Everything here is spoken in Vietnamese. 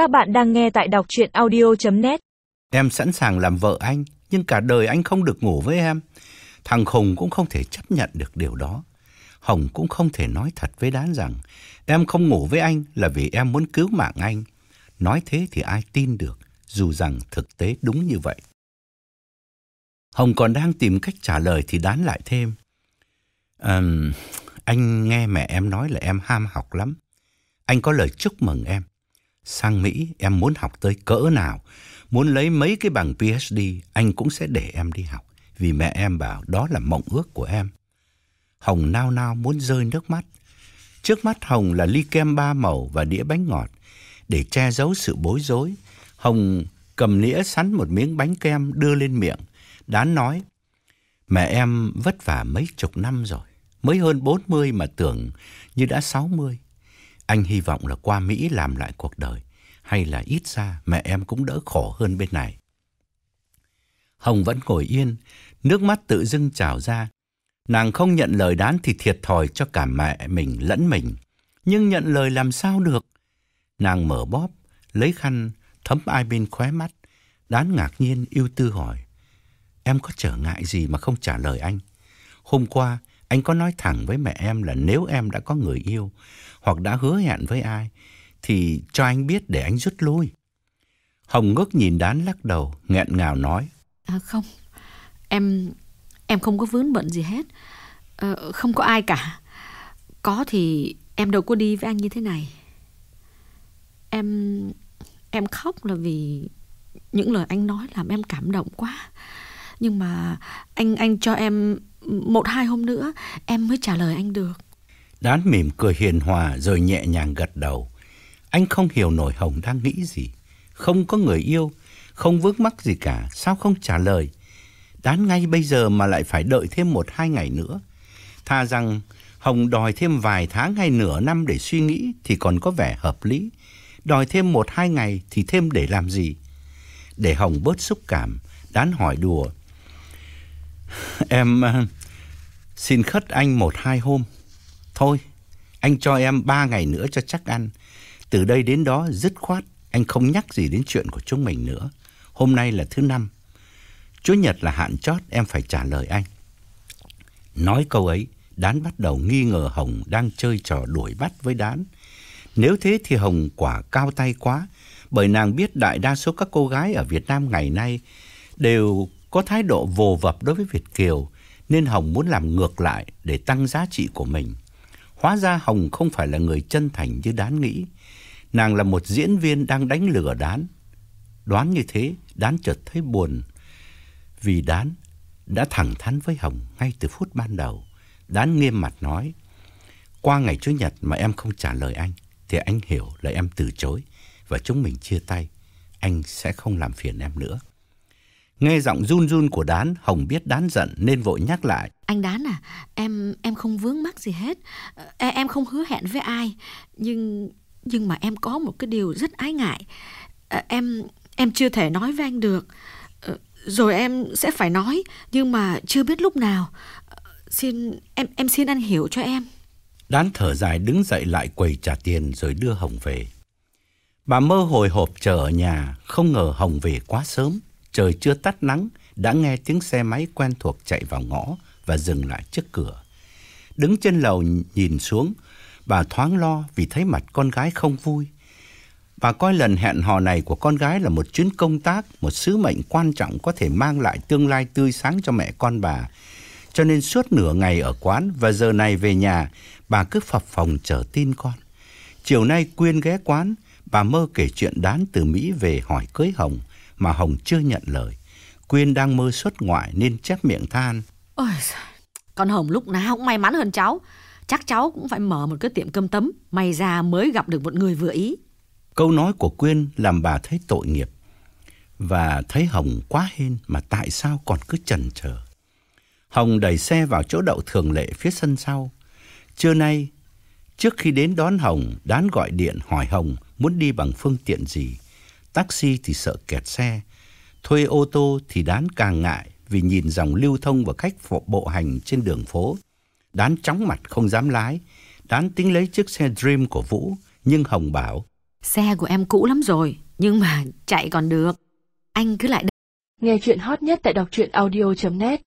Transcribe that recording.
Các bạn đang nghe tại đọc chuyện audio.net Em sẵn sàng làm vợ anh, nhưng cả đời anh không được ngủ với em. Thằng Hùng cũng không thể chấp nhận được điều đó. Hồng cũng không thể nói thật với Đán rằng em không ngủ với anh là vì em muốn cứu mạng anh. Nói thế thì ai tin được, dù rằng thực tế đúng như vậy. Hồng còn đang tìm cách trả lời thì Đán lại thêm. Um, anh nghe mẹ em nói là em ham học lắm. Anh có lời chúc mừng em. Sang Mỹ em muốn học tới cỡ nào, muốn lấy mấy cái bằng PhD, anh cũng sẽ để em đi học. Vì mẹ em bảo đó là mộng ước của em. Hồng nao nao muốn rơi nước mắt. Trước mắt Hồng là ly kem ba màu và đĩa bánh ngọt. Để che giấu sự bối rối, Hồng cầm nĩa sắn một miếng bánh kem đưa lên miệng. Đán nói, mẹ em vất vả mấy chục năm rồi. Mới hơn 40 mà tưởng như đã 60. Anh hy vọng là qua Mỹ làm lại cuộc đời. Hay là ít ra mẹ em cũng đỡ khổ hơn bên này. Hồng vẫn ngồi yên, nước mắt tự dưng trào ra. Nàng không nhận lời đán thì thiệt thòi cho cả mẹ mình lẫn mình. Nhưng nhận lời làm sao được? Nàng mở bóp, lấy khăn, thấm ai bên khóe mắt. Đán ngạc nhiên yêu tư hỏi. Em có trở ngại gì mà không trả lời anh? Hôm qua, anh có nói thẳng với mẹ em là nếu em đã có người yêu hoặc đã hứa hẹn với ai thì cho anh biết để anh rút lui. Hồng ngước nhìn đán lắc đầu, nghẹn ngào nói. À, không, em em không có vướng bận gì hết. À, không có ai cả. Có thì em đâu có đi với anh như thế này. Em em khóc là vì những lời anh nói làm em cảm động quá. Nhưng mà anh anh cho em một hai hôm nữa em mới trả lời anh được. Đán mỉm cười hiền hòa rồi nhẹ nhàng gật đầu. Anh không hiểu nổi Hồng đang nghĩ gì. Không có người yêu, không vướng mắc gì cả, sao không trả lời? Đán ngay bây giờ mà lại phải đợi thêm một hai ngày nữa. Tha rằng Hồng đòi thêm vài tháng hay nửa năm để suy nghĩ thì còn có vẻ hợp lý. Đòi thêm một hai ngày thì thêm để làm gì? Để Hồng bớt xúc cảm, Đán hỏi đùa. Em uh, xin khất anh một hai hôm. Thôi, anh cho em ba ngày nữa cho chắc ăn. Từ đây đến đó dứt khoát, anh không nhắc gì đến chuyện của chúng mình nữa. Hôm nay là thứ năm. Chúa Nhật là hạn chót em phải trả lời anh. Nói câu ấy, Đán bắt đầu nghi ngờ Hồng đang chơi trò đuổi bắt với Đán. Nếu thế thì Hồng quả cao tay quá, bởi nàng biết đại đa số các cô gái ở Việt Nam ngày nay đều có thái độ vồ vập đối với Việt Kiều, nên Hồng muốn làm ngược lại để tăng giá trị của mình. Hóa ra Hồng không phải là người chân thành như Đán nghĩ. Nàng là một diễn viên đang đánh lừa Đán. Đoán như thế, Đán chợt thấy buồn. Vì Đán đã thẳng thắn với Hồng ngay từ phút ban đầu. Đán nghiêm mặt nói, qua ngày Chủ nhật mà em không trả lời anh, thì anh hiểu là em từ chối và chúng mình chia tay. Anh sẽ không làm phiền em nữa. Nghe giọng run run của Đán, Hồng biết Đán giận nên vội nhắc lại. Anh Đán à, em em không vướng mắc gì hết. Em, em không hứa hẹn với ai, nhưng nhưng mà em có một cái điều rất ái ngại. Em em chưa thể nói với anh được. Rồi em sẽ phải nói, nhưng mà chưa biết lúc nào. Xin em em xin anh hiểu cho em. Đán thở dài đứng dậy lại quầy trả tiền rồi đưa Hồng về. Bà mơ hồi hộp chờ ở nhà, không ngờ Hồng về quá sớm trời chưa tắt nắng, đã nghe tiếng xe máy quen thuộc chạy vào ngõ và dừng lại trước cửa. Đứng trên lầu nhìn xuống, bà thoáng lo vì thấy mặt con gái không vui. Bà coi lần hẹn hò này của con gái là một chuyến công tác, một sứ mệnh quan trọng có thể mang lại tương lai tươi sáng cho mẹ con bà. Cho nên suốt nửa ngày ở quán và giờ này về nhà, bà cứ phập phòng chờ tin con. Chiều nay Quyên ghé quán, bà mơ kể chuyện đán từ Mỹ về hỏi cưới Hồng mà Hồng chưa nhận lời. Quyên đang mơ xuất ngoại nên chép miệng than. Ôi con Hồng lúc nào cũng may mắn hơn cháu. Chắc cháu cũng phải mở một cái tiệm cơm tấm. May ra mới gặp được một người vừa ý. Câu nói của Quyên làm bà thấy tội nghiệp. Và thấy Hồng quá hên mà tại sao còn cứ chần chờ. Hồng đẩy xe vào chỗ đậu thường lệ phía sân sau. Trưa nay, trước khi đến đón Hồng, Đán gọi điện hỏi Hồng muốn đi bằng phương tiện gì. Taxi thì sợ kẹt xe, thuê ô tô thì đán càng ngại vì nhìn dòng lưu thông và khách bộ hành trên đường phố. Đán chóng mặt không dám lái, đán tính lấy chiếc xe Dream của Vũ, nhưng Hồng bảo. Xe của em cũ lắm rồi, nhưng mà chạy còn được. Anh cứ lại Nghe chuyện hot nhất tại đọc truyện audio.net